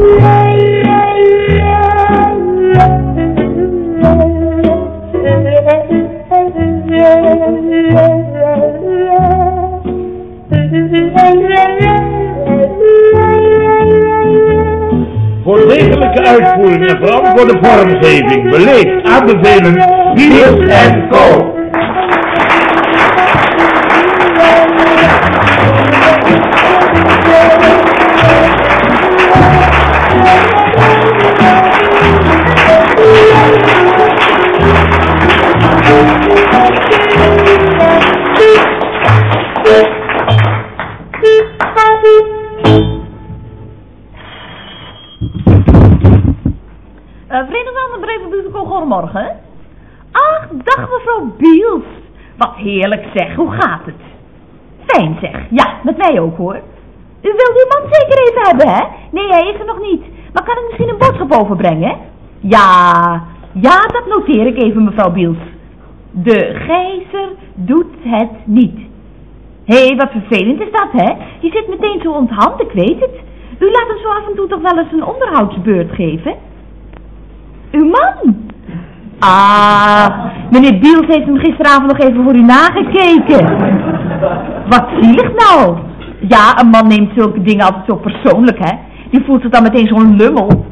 Voor degelijke uitvoering en vooral voor de vormgeving beleefd aanbevelen Niels en Co. Goedemorgen. Ach, dag mevrouw Biels. Wat heerlijk zeg, hoe gaat het? Fijn zeg, ja, met mij ook hoor. U wilt uw man zeker even hebben, hè? Nee, hij is er nog niet. Maar kan ik misschien een boodschap overbrengen? Ja, ja, dat noteer ik even mevrouw Biels. De gijzer doet het niet. Hé, hey, wat vervelend is dat, hè? Je zit meteen zo onthand, ik weet het. U laat hem zo af en toe toch wel eens een onderhoudsbeurt geven? Uw man? Ah, meneer Biels heeft hem gisteravond nog even voor u nagekeken. Wat zielig nou. Ja, een man neemt zulke dingen altijd zo persoonlijk, hè. Die voelt zich dan meteen zo'n lummel.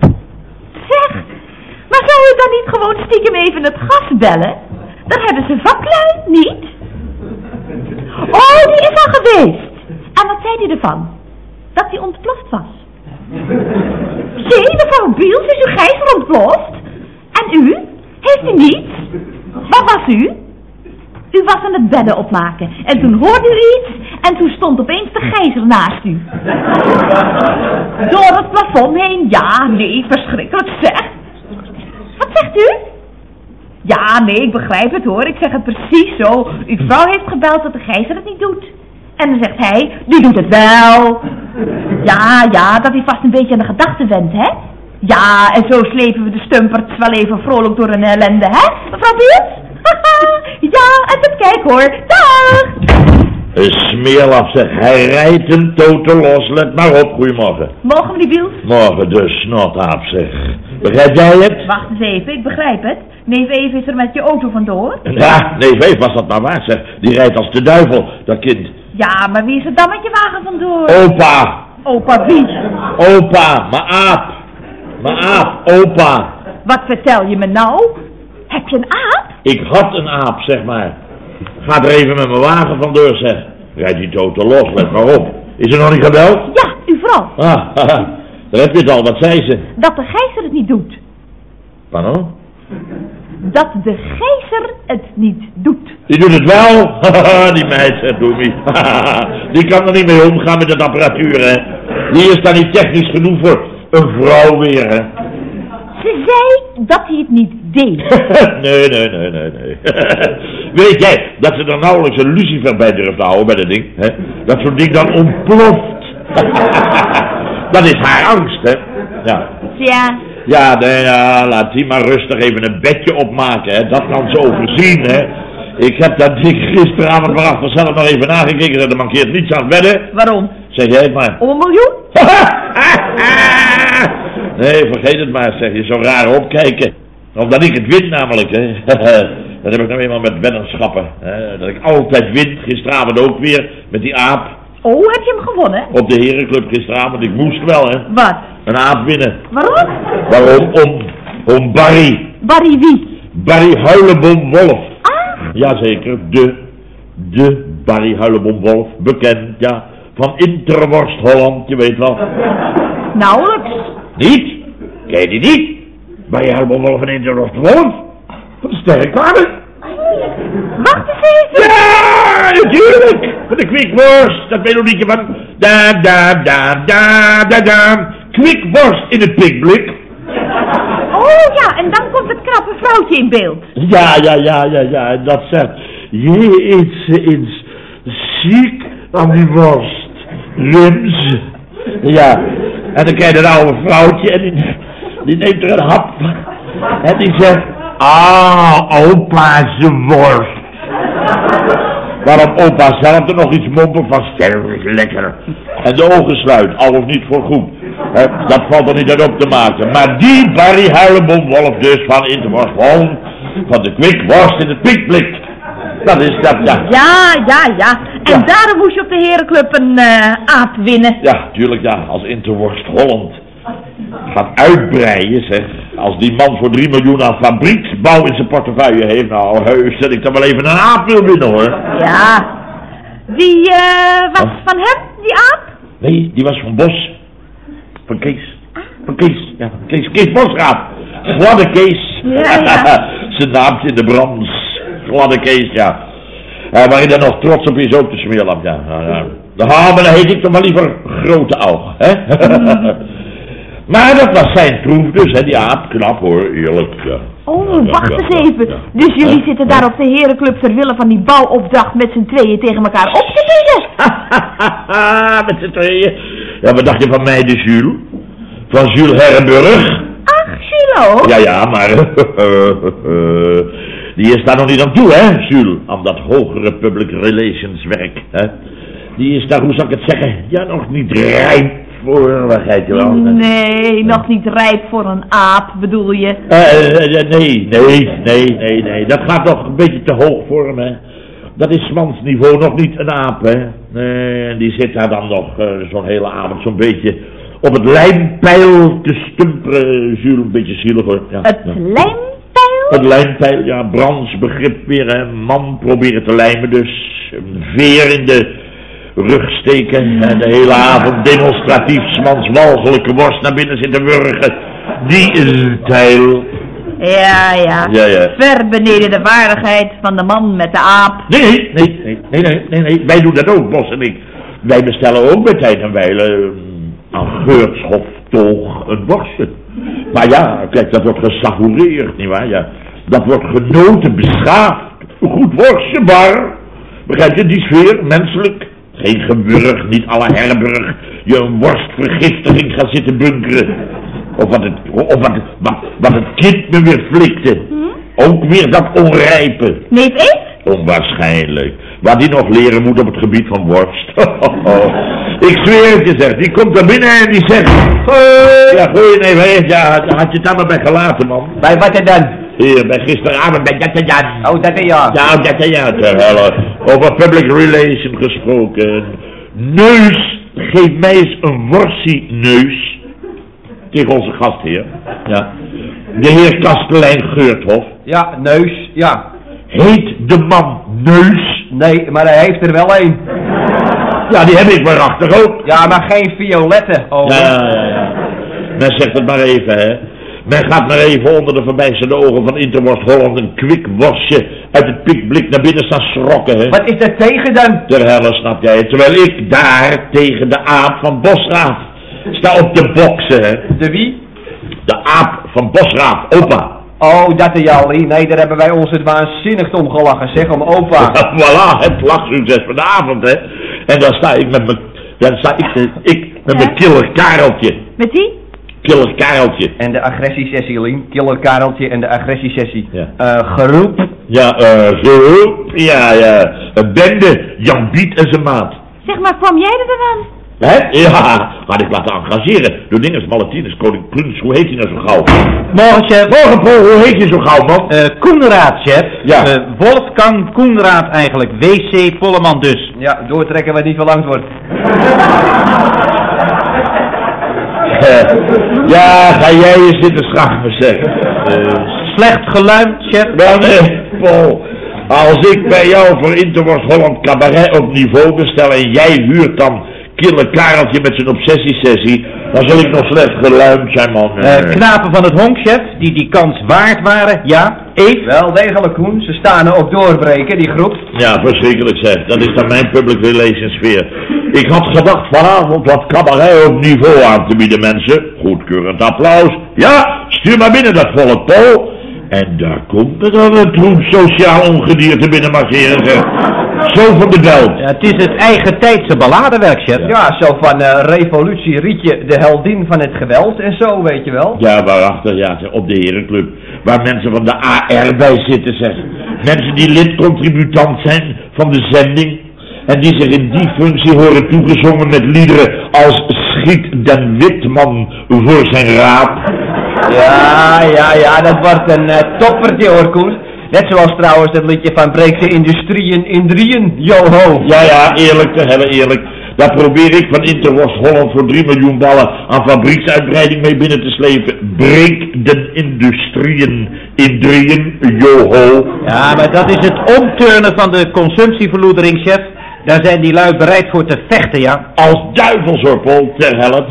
Zeg, maar zou u dan niet gewoon stiekem even het gas bellen? Dan hebben ze vaklui, niet? Oh, die is al geweest. En wat zei hij ervan? Dat hij ontploft was. Zie, mevrouw Biels, is uw gijzer ontploft? En u? Heeft u niets? Wat was u? U was aan het bedden opmaken. En toen hoorde u iets. En toen stond opeens de gijzer naast u. Door het plafond heen. Ja, nee, verschrikkelijk zeg. Wat zegt u? Ja, nee, ik begrijp het hoor. Ik zeg het precies zo. Uw vrouw heeft gebeld dat de gijzer het niet doet. En dan zegt hij, die doet het wel. Ja, ja, dat hij vast een beetje aan de gedachten wendt, hè? Ja, en zo slepen we de stumperts wel even vrolijk door een ellende, hè, mevrouw Biels? ja, en tot kijk hoor. Dag! Een smeerlap zeg, hij rijdt hem totaal los, let maar op, goeiemorgen. Morgen, meneer Biels. Morgen de snotaap zeg. Begrijp jij het? Wacht eens even, ik begrijp het. Neef Eve is er met je auto vandoor. Ja, nee, weet was dat maar waar zeg. Die rijdt als de duivel, dat kind. Ja, maar wie is er dan met je wagen vandoor? Opa, Opa wie? opa, mijn aap. Mijn aap, opa. Wat vertel je me nou? Heb je een aap? Ik had een aap, zeg maar. Ga er even met mijn wagen vandoor, zeg. Rijd die totaal los, let maar op. Is er nog niet gebeld? Ja, uw vrouw. Ah, haha. Daar heb je het al, wat zei ze? Dat de gijzer het niet doet. Pardon? Dat de gijzer het niet doet. Die doet het wel. Die meid, zegt Doemie. Die kan er niet mee omgaan met het apparatuur, hè. Die is daar niet technisch genoeg voor. Een vrouw weer, hè. Ze zei dat hij het niet deed. nee, nee, nee, nee, nee. Weet jij dat ze er nauwelijks een lucifer bij durft te houden bij dat ding? Hè? Dat zo'n ding dan ontploft. dat is haar angst, hè? Ja. Ja, Ja, nee, ja, laat die maar rustig even een bedje opmaken, hè. Dat kan ze overzien, hè. Ik heb dat ding gisteravond maar achter zelf nog even nagekeken. Dat er mankeert niets aan het bedden. waarom? Zeg jij het maar. Om een miljoen? nee, vergeet het maar, zeg je. Zo raar opkijken. Omdat ik het win namelijk, hè. Dat heb ik nou eenmaal met weddenschappen. Hè. Dat ik altijd win. Gisteravond ook weer. Met die aap. Oh, heb je hem gewonnen? Op de herenclub gisteravond. Ik moest wel, hè. Wat? Een aap winnen. Waarom? Waarom? Om, om Barry. Barry wie? Barry Huilenbom Wolf. Ah, Jazeker, de, de Barry Huilenbom Wolf. Bekend, ja. Van Interworst Holland, je weet wel. nauwelijks. Niet? Ken je die niet? Barry Huilenbom Wolf van Interworst de sterrenkamer. Wacht eens even. Ja, natuurlijk. Van de kwikworst. Dat melodietje van... Da, da, da, da, da, da. Kwikworst in het pikblik. Oh ja, en dan komt het knappe vrouwtje in beeld. Ja, ja, ja, ja, ja. En dat zegt... Je is eens ziek aan die worst. Lims. Ja. En dan krijg je een oude vrouwtje en die, neemt er een hap. En die zegt... Ah, opa's worst. Waarop opa zelf er nog iets mompelt van sterk lekker. En de ogen sluit, al of niet voor goed. Dat valt er niet uit op te maken. Maar die Barry Huilenbom Wolf dus van Interworst Holland, van de kwikworst in het pikblik. Dat is dat, ja. Ja, ja, ja. En Ja. daarom moest je op de herenclub een eh, aap winnen. Ja, tuurlijk ja, als Interworst Holland gaat uitbreiden, zeg. Als die man voor 3 miljoen aan fabrieksbouw in zijn portefeuille heeft, nou heus dat ik dan wel even een aap wil winnen hoor. Ja. Die eh, was van hem, die aap? Nee, die was van Bos. Van Kees. Van Kees, ja, van Kees. Kees Bosraad. Gladde Kees. Ja, ja. Zijn naam in de brand. Gladde Kees, ja. Uh, waar je dan nog trots op is ook te smeerlap, ja. De maar dan heet ik toch maar liever Grote Oog, hè? maar dat was zijn troef dus, hè, die aap. Knap hoor, eerlijk, ja. Oh, wacht eens even. Dus jullie zitten daar op de herenclub ter wille van die bouwopdracht met z'n tweeën tegen elkaar op te bieden. Met z'n tweeën. Ja, wat dacht je van mij, de Jules? Van Jules Herrenburg? Ach, Gilo. Ja, ja, maar die is daar nog niet aan toe, hè, Jules? Aan dat hogere public relations werk, hè? Die is daar, hoe zal ik het zeggen, ja, nog niet rijp voor, begrijp je wel? Nee, nog niet rijp voor een aap, bedoel je? Eh, nee, nee, nee, nee, nee. Dat gaat nog een beetje te hoog voor hem, hè. Dat is mansniveau nog niet een aap, hè. Nee, en die zit daar dan nog zo'n hele avond zo'n beetje op het lijnpeil te stumperen. Jules, een beetje zielig hoor. Ja, Het ja. lijmpeil? Het lijnpeil, ja, brandsbegrip weer, hè. Man proberen te lijmen dus. Een veer in de rug steken. En de hele avond demonstratief smans walgelijke worst naar binnen zitten wurgen. Die is een tijl. Ja, ja. Ja, ja. Ver beneden de waardigheid van de man met de aap. Nee, nee, nee, nee, nee, nee, nee. Wij doen dat ook, Bos en ik. Wij bestellen ook bij tijd en wijle eh, aan Geurtshof toch een worstje. Maar ja, kijk, dat wordt gesavoureerd, nietwaar? Ja, dat wordt genoten, beschaafd. Een goed worstje, maar... Begrijp je, die sfeer, menselijk. Geen geburg, niet alle herberg. Je een worstvergiftiging gaat zitten bunkeren. Of wat het, of wat, wat, wat het kind me weer flikte. Ook weer dat onrijpe. Neef Eet? Onwaarschijnlijk. Wat die nog leren moet op het gebied van worst. ik zweer het je zeg, die komt er binnen en die zegt... Ja, goeie nee, maar ja, had je het daar maar bij gelaten man. Bij wat dan? Hier, bij gisteravond bij dat en dat. Oh, dat is ja. Ja, dat en ja. Over public relation gesproken. Neus, geef mij eens een worsie neus. Tegen onze gastheer. Ja. De heer Kastelein Geurthof. Ja, neus, ja. Heet de man Neus? Nee, maar hij heeft er wel een. Ja, die heb ik waarachtig ook. Ja, maar geen violette. Oh, Ja, ja, ja. Men zegt het maar even, hè. Men gaat maar even onder de verbijsterde ogen van Interworst Holland een kwik worstje uit het piekblik naar binnen staan schrokken, hè. Wat is er tegen dan? Ter helle, snap jij het? Terwijl ik daar tegen de aap van Bosraaf sta op te boksen, hè. De wie? De aap van Bosraaf, opa. Oh, dat is Jalli. Nee, daar hebben wij ons het waanzinnig om gelachen, zeg, om opa. voilà, het lachsucces van de avond, hè. En dan sta ik met mijn, dan sta ik, ik met mijn killer Kareltje. Met wie? Killer Kareltje. En de agressiesessie, Lien. Killer Kareltje en de agressiesessie. Ja. Eh, geroep. Ja, eh, zo, ja, ja. Een bende, Jan Biet en zijn maat. Zeg maar, kwam jij er dan aan? Hè? Ja, had ik laten engageren door dinges Malatines, koning Prins, hoe heet hij nou zo gauw? Morgen, chef. Morgen, Paul, hoe heet je zo gauw, man? Eh, Koenraad, chef. Ja. Eh, Wolfgang Koenraad eigenlijk. WC Polleman dus. Ja, doortrekken wat niet verlangd wordt. Eh, ja, ga jij je zitten schamen, zeg. Eh, Slecht geluimd, chef. wel nee, Paul. Als ik bij jou voor Interworst Holland cabaret op niveau bestel en jij huurt dan killer Kareltje met zijn obsessiesessie, dan zal ik nog slecht geluimd zijn, man. Eh, Eh, knapen van het honk, chef. Die die kans waard waren. Ja. Eve. Wel degelijk, Koen. Ze staan er op doorbreken, die groep. Ja, verschrikkelijk zeg. Dat is dan mijn public relations sfeer. Ik had gedacht vanavond wat cabaret op niveau aan te bieden, mensen. Goedkeurend applaus. Ja, stuur maar binnen dat volk, Paul. En daar komt er dan een troep sociaal ongedierte binnen marcheren, zeg. Zo van de belt. Ja, het is het eigen tijdse balladewerk, chef. Ja, zo van eh, Revolutie Rietje, de heldin van het geweld en zo, weet je wel. Ja, waarachter, ja, zeg, op de herenclub. Waar mensen van de AR bij zitten, zeg. Mensen die lidcontributant zijn van de zending. En die zich in die functie horen toegezongen met liederen als schiet den Witman voor zijn raap. Ja, ja, ja, dat wordt een eh, toppertje hoor, Koen. Net zoals trouwens dat liedje van Breek de Industrieën in drieën, yo-ho. Ja, ja, eerlijk te hebben, eerlijk. Daar probeer ik van Interwast Holland voor 3 miljoen ballen aan fabrieksuitbreiding mee binnen te slepen. Breek de industrieën in drieën, joho. Ja, maar dat is het omturnen van de consumptieverloedering, chef. Daar zijn die lui bereid voor te vechten, ja. Als duivels hoor, Paul, ter helft.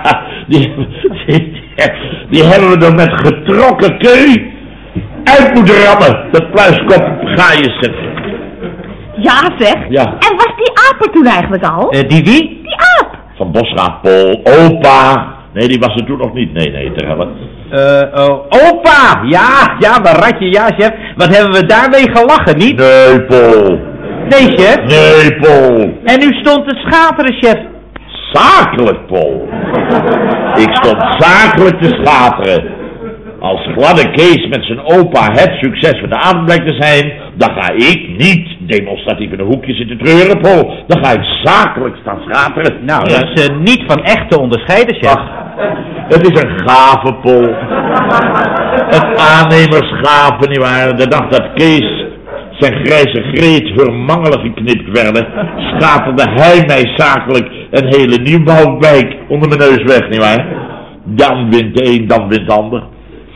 die, die, die hebben we er met getrokken keu uit moeten rammen. Dat pluiskop ga je zetten. Ja, zeg. Ja. En was die aap er toen eigenlijk al? Eh, die wie? Die aap. Van Bosraad, Paul, opa. Nee, die was er toen nog niet. Nee, nee, ter helft. Eh, oh, opa! Ja, ja, maar ratje, ja, chef. Wat hebben we daarmee gelachen, niet? Nee, Paul. Nee, chef. Nee, Paul. En u stond te schateren, chef. Zakelijk, Paul. Ik stond zakelijk te schateren. Als gladde Kees met zijn opa het succes van de avond blijkt te zijn, dan ga ik niet demonstratief in een hoekje zitten treuren, Paul. Dan ga ik zakelijk staan schateren. Nou, dat is eh, niet van echt te onderscheiden, chef. Ach, het is een gave, Paul. Een aannemersgave, nietwaar? De dag dat Kees zijn grijze greet vermangelen geknipt werden, schaterde hij mij zakelijk een hele nieuwbouwwijk onder mijn neus weg, nietwaar? Dan wint de een, dan wint de ander.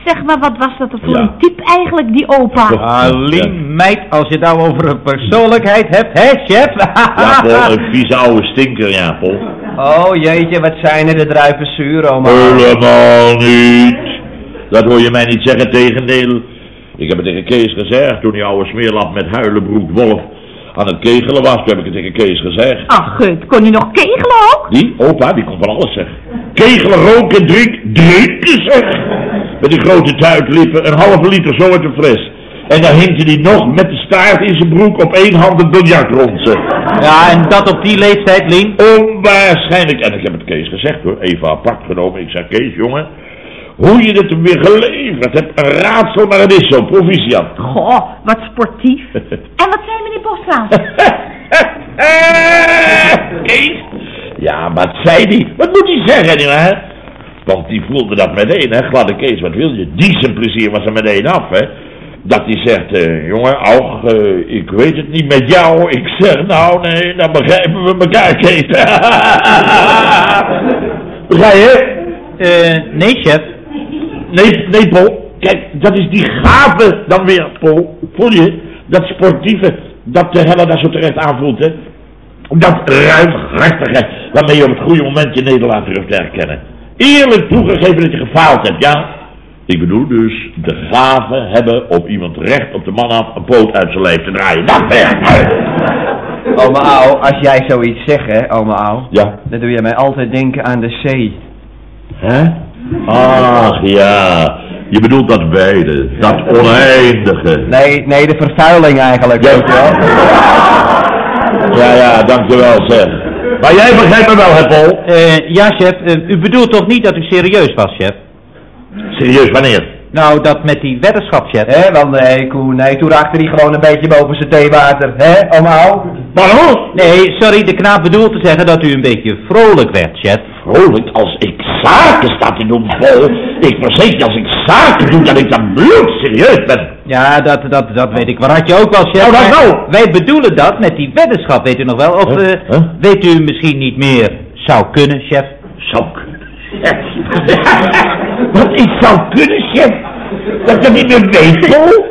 Zeg maar, wat was dat voor Ja. een type eigenlijk, die opa? Alien, meid, als je het nou over een persoonlijkheid hebt, hè, chef? Ja, Paul, een vieze oude stinker, ja, Paul. Oh jeetje, wat zijn er de druiven zuur, oma. Helemaal niet. Dat hoor je mij niet zeggen, tegendeel. Ik heb het tegen Kees gezegd toen die oude smeerlap met huilenbroek Wolf aan het kegelen was. Toen heb ik het tegen Kees gezegd. Ach, gut, kon hij nog kegelen ook? Die, opa, die kon van alles zeg. Kegelen, roken, drink, drinken zeg. Met die grote tuitlippen, een halve liter zo uit de fles. En dan hinkte hij nog met de staart in zijn broek op één hand het biljart rond zeg. Ja, en dat op die leeftijd, Lien? Onwaarschijnlijk. En ik heb het Kees gezegd hoor, even apart genomen. Ik zeg, Kees jongen, hoe je het hem weer geleverd hebt, een raadsel, maar het is zo, proficiat. Goh, wat sportief. En wat zei meneer Bosraad? Kees? Ja, wat zei die? Wat moet hij zeggen, nietwaar? Want die voelde dat meteen, hè, gladde Kees, wat wil je? Die zijn plezier was er meteen af, hè. Dat hij zegt, eh, jongen, Aug, eh, ik weet het niet met jou. Ik zeg, nou nee, dan begrijpen we elkaar, Kees. Begrijp je? Eh, nee, chef. Nee, nee, Paul. Kijk, dat is die gave dan weer, Paul. Voel je? Dat sportieve, dat de Helle daar zo terecht aanvoelt, hè? Dat ruimhartige, waarmee je op het goede moment je nederlaag durft te herkennen. Eerlijk toegegeven dat je gefaald hebt, ja? Ik bedoel dus de gave hebben om iemand recht op de man af een poot uit zijn lijf te draaien. Dat werkt. Oma Au, als jij zoiets zegt, hè, oma Au, Ja. dan doe je mij altijd denken aan de zee. Hè? Ach ja, je bedoelt dat wijde, dat oneindige. Nee, nee, de vervuiling eigenlijk, Ja. weet je wel. Ja, ja, dankjewel zeg. Maar jij begrijpt me wel, hè Paul? Eh, ja, chef. eh, u bedoelt toch niet dat u serieus was, chef? Serieus, wanneer? Nou, dat met die weddenschap, chef. Hé, want nee, Koen, nee, toen raakte hij gewoon een beetje boven zijn theewater. Hè, oma Au? Waarom? Nee, sorry, de knaap bedoelt te zeggen dat u een beetje vrolijk werd, chef. Vrolijk als ik zaken sta te doen, Paul. Ik verzeker je, als ik zaken doe, dat ik dan bloedserieus ben. Ja, dat, dat, dat weet ik. Waar had je ook wel, chef? Nou, dat nou. Wij bedoelen dat met die weddenschap, weet u nog wel? Of Huh? eh, Huh? weet u misschien niet meer zou kunnen, chef? Zou kunnen. Wat ik zou kunnen, chef. Dat ik dat niet meer weet, Paul.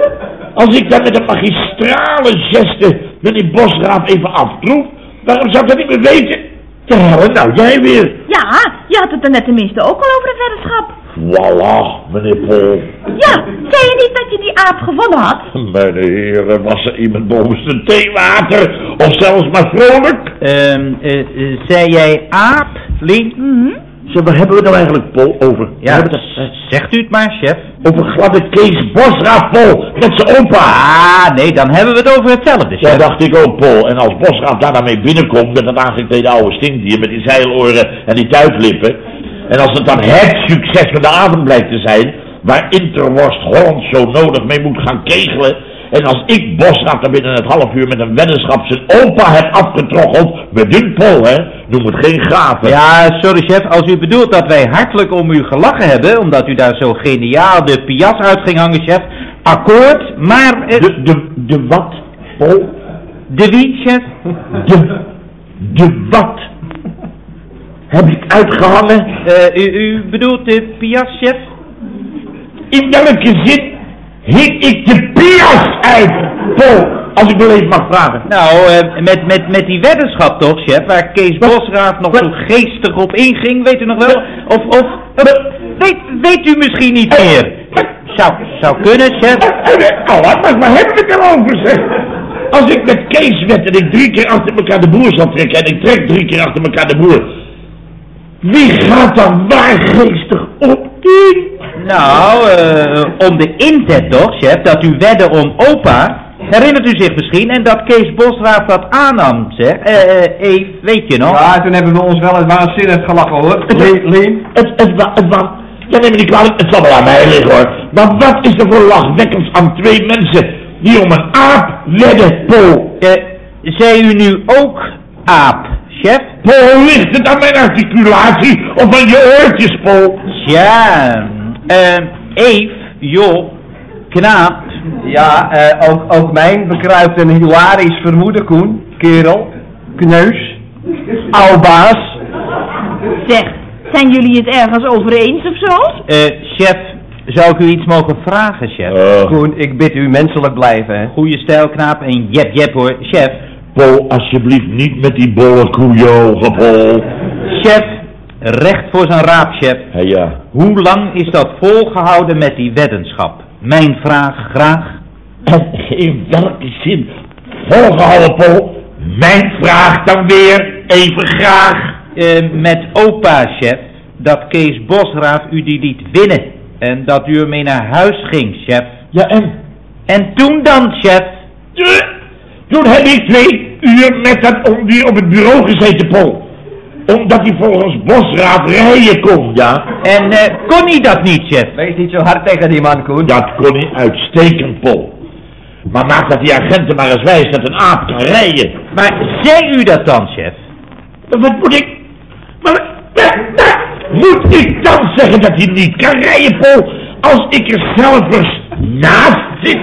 Als ik dat met een magistrale geste meneer Bosraaf even aftroef, waarom zou ik dat niet meer weten? Te hellen, nou jij weer. Ja, je had het er net tenminste ook al over een weddenschap. Voilà, meneer Paul. Ja, zei je niet dat je die aap gewonnen had? Mijn heren, was er iemand boven zijn theewater? Of zelfs maar vrolijk? Ehm, eh, eh, zei jij aap, Lien? Mhm. Zeg, waar hebben we het nou eigenlijk, Paul, over? Ja, het zegt u het maar, chef. over gladde Kees Bosraaf, Paul, met zijn opa. Ah, nee, dan hebben we het over hetzelfde, Ja, chef. dacht ik ook, Paul. En als Bosraaf daar dan mee binnenkomt met dat aangeklede oude stinkdier met die zeiloren en die tuitlippen. En als het dan het succes van de avond blijkt te zijn, waar Interworst Holland zo nodig mee moet gaan kegelen, En als ik Bosraad er binnen het half uur met een weddenschap zijn opa heb afgetroggeld, met dun Paul, hè, noem het geen gave. Ja, sorry chef, als u bedoelt dat wij hartelijk om u gelachen hebben, omdat u daar zo geniaal de pias uit ging hangen, chef, akkoord, maar... eh, De, de, de wat, Paul? de wie, chef? De, de wat? Heb ik uitgehangen? Eh, u, u bedoelt de pias, chef? In welke zin hik ik de Paul? Als ik beleefd mag vragen. Nou, eh, met, met, met die weddenschap toch, chef, waar Kees Bosraad nog zo geestig op inging, weet u nog wel? Of, of, weet, weet u misschien niet meer? Zou, zou kunnen, chef. Oh, wat, maar waar hebben we het erover, zeg? Als ik met Kees wed en ik drie keer achter elkaar de boer zal trekken en ik trek drie keer achter elkaar de boer. Wie gaat dan waar geestig op Nou, eh, om de inzet toch, chef, dat u wedde om opa. Herinnert u zich misschien? En dat Kees Bosraad dat aannam, zeg. Eh, eh, Eve, weet je nog? Ja, toen hebben we ons wel eens waanzinnig gelachen hoor. Lien, Lien? Het, het, het, wa- ja, neem me niet kwalijk, het zal wel aan mij liggen hoor. Maar wat is er voor lachwekkends aan twee mensen die om een aap wedden, Paul? Eh, zei u nu ook aap, chef? Paul, ligt het aan mijn articulatie of aan je oortjes, Paul? Tja, Eve, joh, knaap. Ja, eh, ook, ook mijn bekruipt een hilarisch vermoeden, Koen. Kerel. Kneus. Oubaas. Zeg, zijn jullie het ergens over eens of zo? Eh, chef, zou ik u iets mogen vragen, chef? Uh, Koen, ik bid u menselijk blijven, hè. Goeie stijl, knaap en jep jep hoor. Chef, Alsjeblieft niet met die bolle koeiogen, Paul. chef, recht voor zijn raap, chef. Ja. Hoe lang is dat volgehouden met die weddenschap? Mijn vraag graag. In welke zin volgehouden, Paul? Mijn vraag dan weer, even graag. Eh, met opa, chef, dat Kees Bosraaf u die liet winnen. En dat u ermee naar huis ging, chef. Ja, en? En toen dan, chef? Eh, Toen heb ik twee uur met dat ondier op het bureau gezeten, Paul. Omdat hij volgens Bosraad rijden kon, ja. En eh, kon hij dat niet, chef? Wees niet zo hard tegen die man, Koen. Dat kon hij uitstekend, Paul. Maar maak dat die agenten maar eens wijs dat een aap kan rijden. Maar zei u dat dan, chef? Wat moet ik... Maar, maar- maar- moet ik dan zeggen dat hij niet kan rijden, Paul? Als ik er zelf eens naast zit.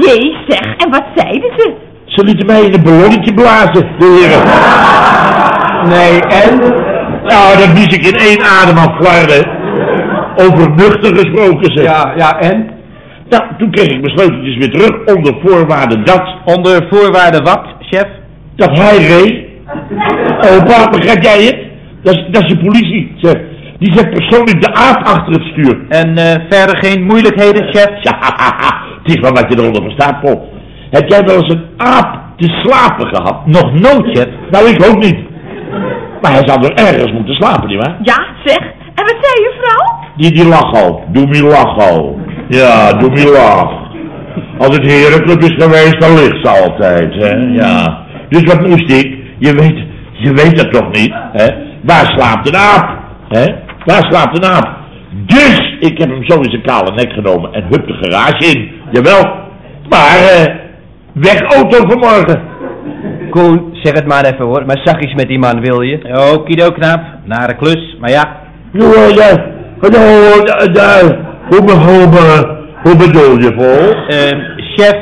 Jee, zeg, en wat zeiden ze? Ze lieten mij in een ballonnetje blazen, de heren. Nee, en? Nou, dat blies ik in één adem aan flarden. Over nuchter gesproken, zeg. Ja, ja, en? Nou, toen kreeg ik mijn sleuteltjes weer terug, onder voorwaarde dat, Onder voorwaarde wat, chef? dat hij reed. Opa, begrijp jij het? Dat is, dat is de politie, zeg. Die zet persoonlijk de aap achter het stuur. En eh, verder geen moeilijkheden, chef? Ja, het is wel wat je eronder verstaat, Paul. Heb jij wel eens een aap te slapen gehad? Nog nooit. Nou, ik ook niet. Maar hij zou er ergens moeten slapen, nietwaar? Ja, zeg, en wat zei je vrouw? Die, die lach al. Doe me lach al. Ja, doe me lach. Als het herenclub is geweest, dan ligt ze altijd, hè. Ja. Dus wat moest ik? Je weet, je weet het toch niet, hè? Waar slaapt een aap? Hè? Waar slaapt een aap? Dus, ik heb hem zo in zijn kale nek genomen en hup de garage in. Jawel. Maar, eh, weg auto vanmorgen. Koen, zeg het maar even hoor. Maar zachtjes met die man, wil je? Okido, knaap. Nare klus, maar ja. Ja, ja. Hallo, daar, daar. Hoe, be- hoe, be- hoe bedoel je, Paul? Eh, chef,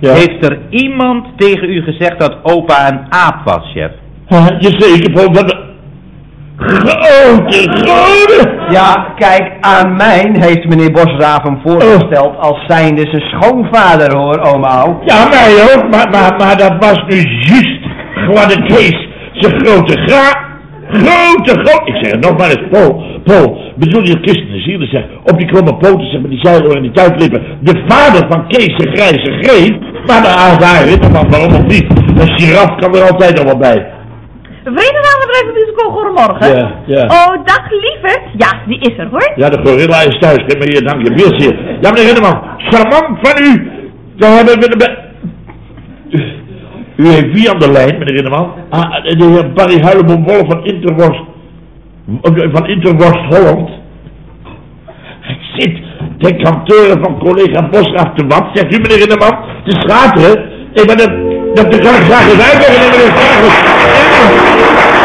Ja. heeft er iemand tegen u gezegd dat opa een aap was, chef? Je zeker, dat... Grote, grote! Ja, kijk, aan mijn heeft meneer Bosraaf hem voorgesteld als zijnde zijn schoonvader hoor, oma. Ja, mij ook, maar, maar, maar dat was nu juist gladde Kees. Zijn grote gra... Grote, grote... Ik zeg het nog maar eens, Paul, Paul, bedoel je christenen zielen, zeg, op die kromme poten, zeg, met die zeiloren en die tuitlippen, de vader van Kees, de grijze greep, maar daar, daar Ritterman, waarom ook niet? Een giraf kan er altijd nog wel bij. Vredenamenbedrijf Musical Goedemorgen. Ja, ja. Oh, dag lieverd. Ja, die is er hoor. Ja, de gorilla is thuis. Geef me hier, dank je. Biels hier. Ja, meneer Rinneman. Charmant van u. We hebben... We, we, u heeft wie aan de lijn, meneer Rinneman? Ah, de heer Barry Huilenboom-Wolf van Interworst... Van Interworst Holland. Zit ten kantoren van collega Bosgraaf te wat? Zegt u meneer Rinneman? Te schateren? Ik ben dat, dat ik graag eens uitleggen, meneer Schateren. Thank you.